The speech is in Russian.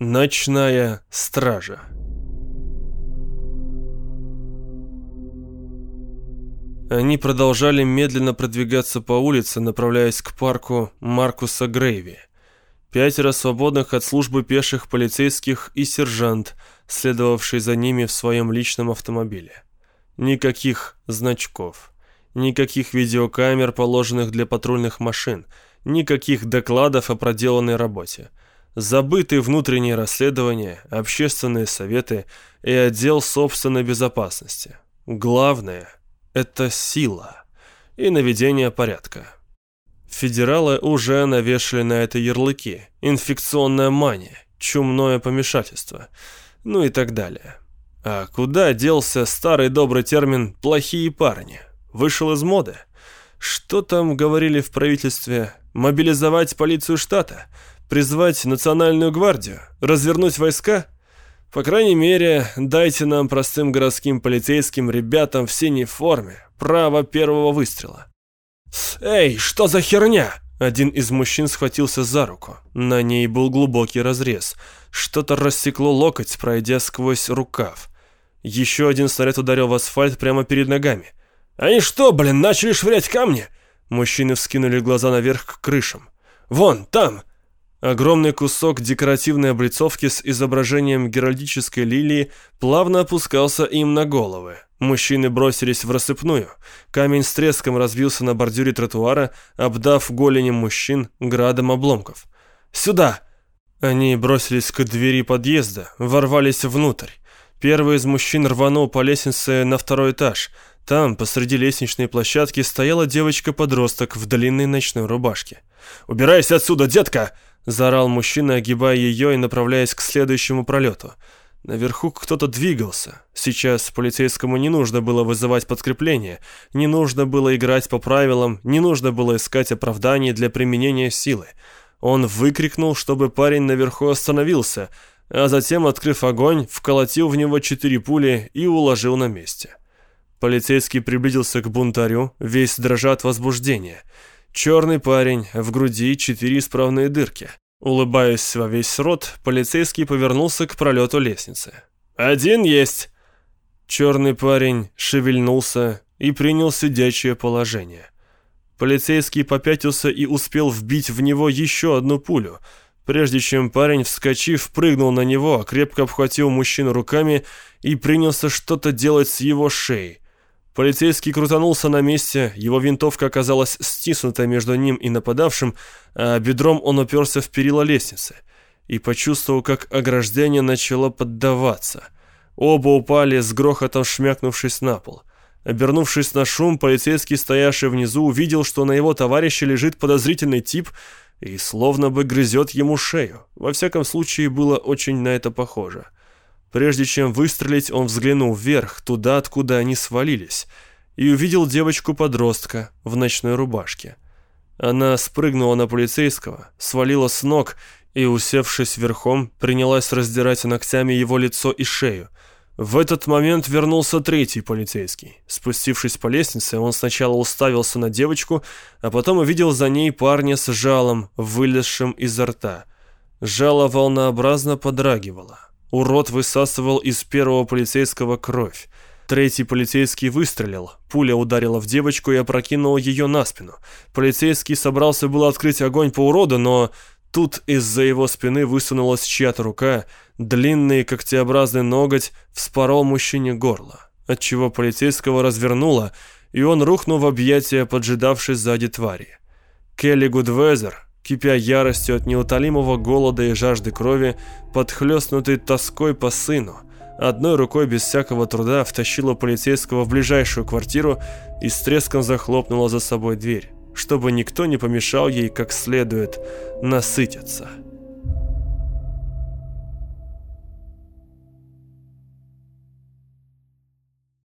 Ночная стража. Они продолжали медленно продвигаться по улице, направляясь к парку Маркуса Грейви. Пятеро свободных от службы пеших полицейских и сержант, следовавший за ними в своем личном автомобиле. Никаких значков, никаких видеокамер, положенных для патрульных машин, никаких докладов о проделанной работе. Забыты внутренние расследования, общественные советы и отдел собственной безопасности. Главное – это сила и наведение порядка. Федералы уже навешали на это ярлыки. Инфекционная мания, чумное помешательство, ну и так далее. А куда делся старый добрый термин «плохие парни»? Вышел из моды? Что там говорили в правительстве? Мобилизовать полицию штата? Призвать национальную гвардию? Развернуть войска? По крайней мере, дайте нам, простым городским полицейским ребятам в синей форме, право первого выстрела. «Эй, что за херня?» Один из мужчин схватился за руку. На ней был глубокий разрез. Что-то рассекло локоть, пройдя сквозь рукав. Еще один снаряд ударил в асфальт прямо перед ногами. «Они что, блин, начали швырять камни?» Мужчины вскинули глаза наверх к крышам. «Вон, там!» Огромный кусок декоративной облицовки с изображением геральдической лилии плавно опускался им на головы. Мужчины бросились в рассыпную. Камень с треском разбился на бордюре тротуара, обдав голенем мужчин градом обломков. «Сюда!» Они бросились к двери подъезда, ворвались внутрь. Первый из мужчин рванул по лестнице на второй этаж. Там, посреди лестничной площадки, стояла девочка-подросток в длинной ночной рубашке. «Убирайся отсюда, детка!» Заорал мужчина, огибая ее и направляясь к следующему пролету. Наверху кто-то двигался. Сейчас полицейскому не нужно было вызывать подкрепление, не нужно было играть по правилам, не нужно было искать оправданий для применения силы. Он выкрикнул, чтобы парень наверху остановился, а затем, открыв огонь, вколотил в него четыре пули и уложил на месте. Полицейский приблизился к бунтарю, весь дрожа от возбуждения – Черный парень, в груди четыре исправные дырки. Улыбаясь во весь рот, полицейский повернулся к пролету лестницы. «Один есть!» Черный парень шевельнулся и принял сидячее положение. Полицейский попятился и успел вбить в него еще одну пулю, прежде чем парень, вскочив, прыгнул на него, крепко обхватил мужчину руками и принялся что-то делать с его шеей. Полицейский крутанулся на месте, его винтовка оказалась стиснута между ним и нападавшим, а бедром он уперся в перила лестницы и почувствовал, как ограждение начало поддаваться. Оба упали с грохотом шмякнувшись на пол. Обернувшись на шум, полицейский, стоявший внизу, увидел, что на его товарище лежит подозрительный тип и словно бы грызет ему шею. Во всяком случае, было очень на это похоже. Прежде чем выстрелить, он взглянул вверх, туда, откуда они свалились, и увидел девочку-подростка в ночной рубашке. Она спрыгнула на полицейского, свалила с ног и, усевшись верхом, принялась раздирать ногтями его лицо и шею. В этот момент вернулся третий полицейский. Спустившись по лестнице, он сначала уставился на девочку, а потом увидел за ней парня с жалом, вылезшим изо рта. Жало волнообразно подрагивало. Урод высасывал из первого полицейского кровь. Третий полицейский выстрелил. Пуля ударила в девочку и опрокинула ее на спину. Полицейский собрался было открыть огонь по уроду, но тут из-за его спины высунулась чья-то рука, длинный когтеобразный ноготь вспорол мужчине горло, отчего полицейского развернуло, и он рухнул в объятия поджидавшей сзади твари. Келли Гудвезер, кипя яростью от неутолимого голода и жажды крови, подхлестнутый тоской по сыну, одной рукой без всякого труда втащила полицейского в ближайшую квартиру и с треском захлопнула за собой дверь, чтобы никто не помешал ей как следует насытиться.